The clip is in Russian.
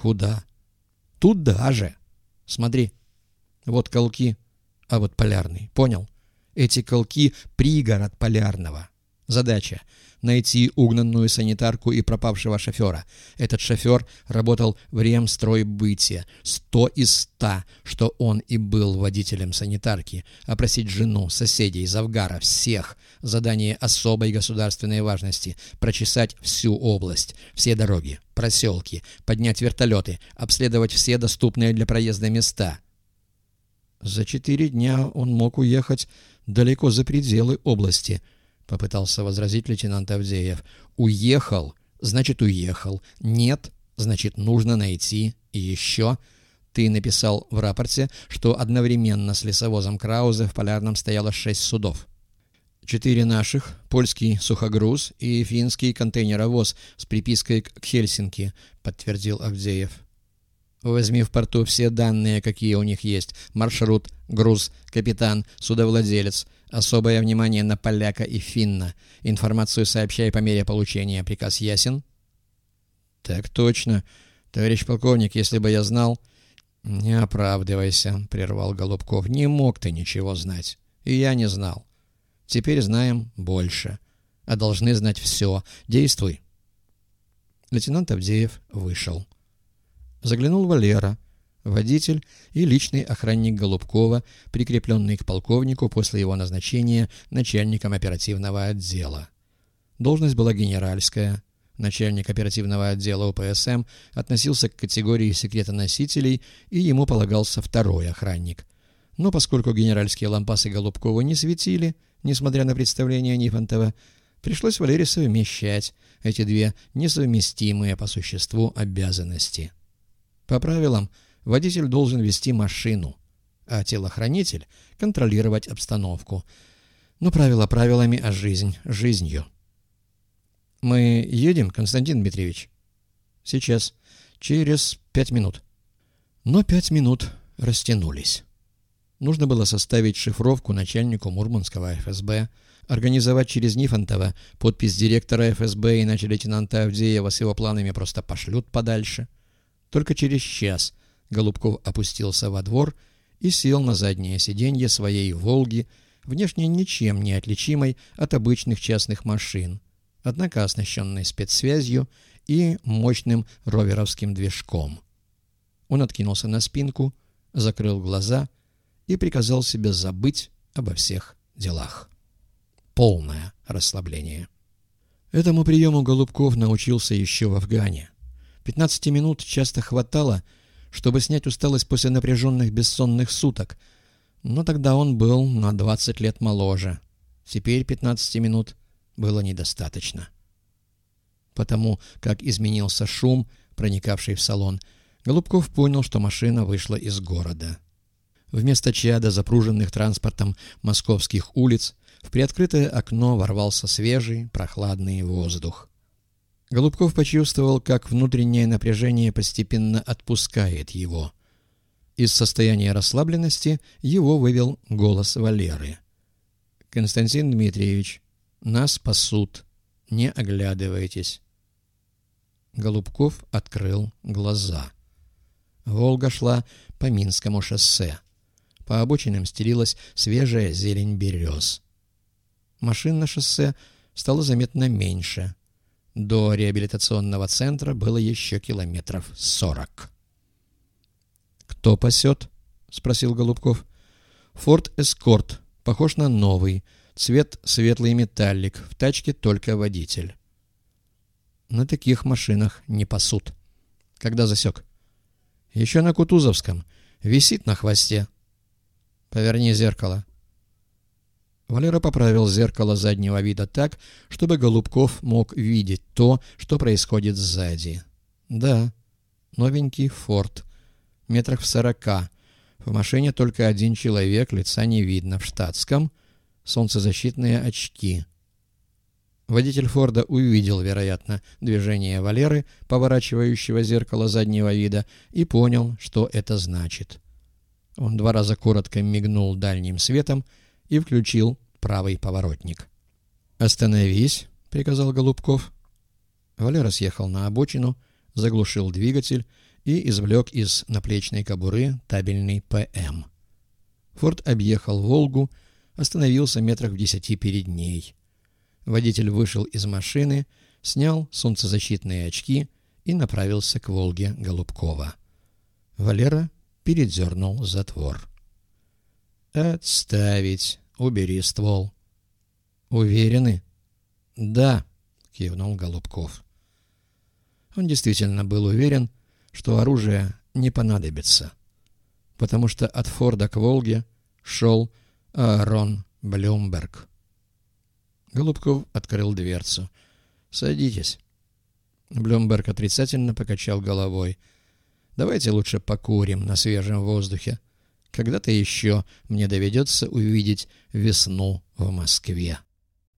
Куда? Туда же. Смотри. Вот колки, а вот полярный. Понял? Эти колки — пригород полярного. Задача — найти угнанную санитарку и пропавшего шофера. Этот шофер работал в ремстройбыте. Сто из ста, что он и был водителем санитарки. Опросить жену, соседей, завгара, всех. Задание особой государственной важности. Прочесать всю область, все дороги, проселки, поднять вертолеты, обследовать все доступные для проезда места. За четыре дня он мог уехать далеко за пределы области —— попытался возразить лейтенант Авдеев. «Уехал, значит, уехал. Нет, значит, нужно найти. И еще...» Ты написал в рапорте, что одновременно с лесовозом Краузе в Полярном стояло шесть судов. Четыре наших, польский сухогруз и финский контейнеровоз с припиской к Хельсинки, подтвердил Авдеев. Возьми в порту все данные, какие у них есть. Маршрут, груз, капитан, судовладелец. Особое внимание на поляка и финна. Информацию сообщай по мере получения. Приказ ясен? Так точно. Товарищ полковник, если бы я знал... Не оправдывайся, прервал Голубков. Не мог ты ничего знать. И я не знал. Теперь знаем больше. А должны знать все. Действуй. Лейтенант Авдеев вышел. Заглянул Валера, водитель и личный охранник Голубкова, прикрепленный к полковнику после его назначения начальником оперативного отдела. Должность была генеральская. Начальник оперативного отдела УПСМ относился к категории секретоносителей, и ему полагался второй охранник. Но поскольку генеральские лампасы Голубкова не светили, несмотря на представление Нифонтова, пришлось Валере совмещать эти две несовместимые по существу обязанности. По правилам, водитель должен вести машину, а телохранитель — контролировать обстановку. Но правила правилами, а жизнь — жизнью. «Мы едем, Константин Дмитриевич?» «Сейчас. Через пять минут». Но пять минут растянулись. Нужно было составить шифровку начальнику Мурманского ФСБ, организовать через Нифонтова подпись директора ФСБ, иначе лейтенанта Авдеева с его планами просто пошлют подальше — только через час Голубков опустился во двор и сел на заднее сиденье своей «Волги», внешне ничем не отличимой от обычных частных машин, однако оснащенной спецсвязью и мощным роверовским движком. Он откинулся на спинку, закрыл глаза и приказал себе забыть обо всех делах. Полное расслабление. Этому приему Голубков научился еще в Афгане. 15 минут часто хватало, чтобы снять усталость после напряженных бессонных суток, но тогда он был на 20 лет моложе. Теперь 15 минут было недостаточно. Потому как изменился шум, проникавший в салон, Голубков понял, что машина вышла из города. Вместо чада, запруженных транспортом московских улиц, в приоткрытое окно ворвался свежий, прохладный воздух. Голубков почувствовал, как внутреннее напряжение постепенно отпускает его. Из состояния расслабленности его вывел голос Валеры. «Константин Дмитриевич, нас спасут. Не оглядывайтесь». Голубков открыл глаза. Волга шла по Минскому шоссе. По обочинам стелилась свежая зелень берез. Машин на шоссе стало заметно меньше — до реабилитационного центра было еще километров сорок. «Кто пасет?» — спросил Голубков. «Форд Эскорт. Похож на новый. Цвет светлый металлик. В тачке только водитель». «На таких машинах не пасут». «Когда засек?» «Еще на Кутузовском. Висит на хвосте». «Поверни зеркало». Валера поправил зеркало заднего вида так, чтобы Голубков мог видеть то, что происходит сзади. Да, новенький «Форд». Метрах в сорока. В машине только один человек, лица не видно. В штатском солнцезащитные очки. Водитель Форда увидел, вероятно, движение Валеры, поворачивающего зеркало заднего вида, и понял, что это значит. Он два раза коротко мигнул дальним светом и включил правый поворотник. «Остановись», — приказал Голубков. Валера съехал на обочину, заглушил двигатель и извлек из наплечной кобуры табельный ПМ. Форд объехал «Волгу», остановился метрах в десяти перед ней. Водитель вышел из машины, снял солнцезащитные очки и направился к «Волге» Голубкова. Валера передернул затвор. «Отставить! Убери ствол!» «Уверены?» «Да», — кивнул Голубков. Он действительно был уверен, что оружие не понадобится, потому что от Форда к Волге шел Аарон Блюмберг. Голубков открыл дверцу. «Садитесь». Блюмберг отрицательно покачал головой. «Давайте лучше покурим на свежем воздухе. Когда-то еще мне доведется увидеть весну в Москве».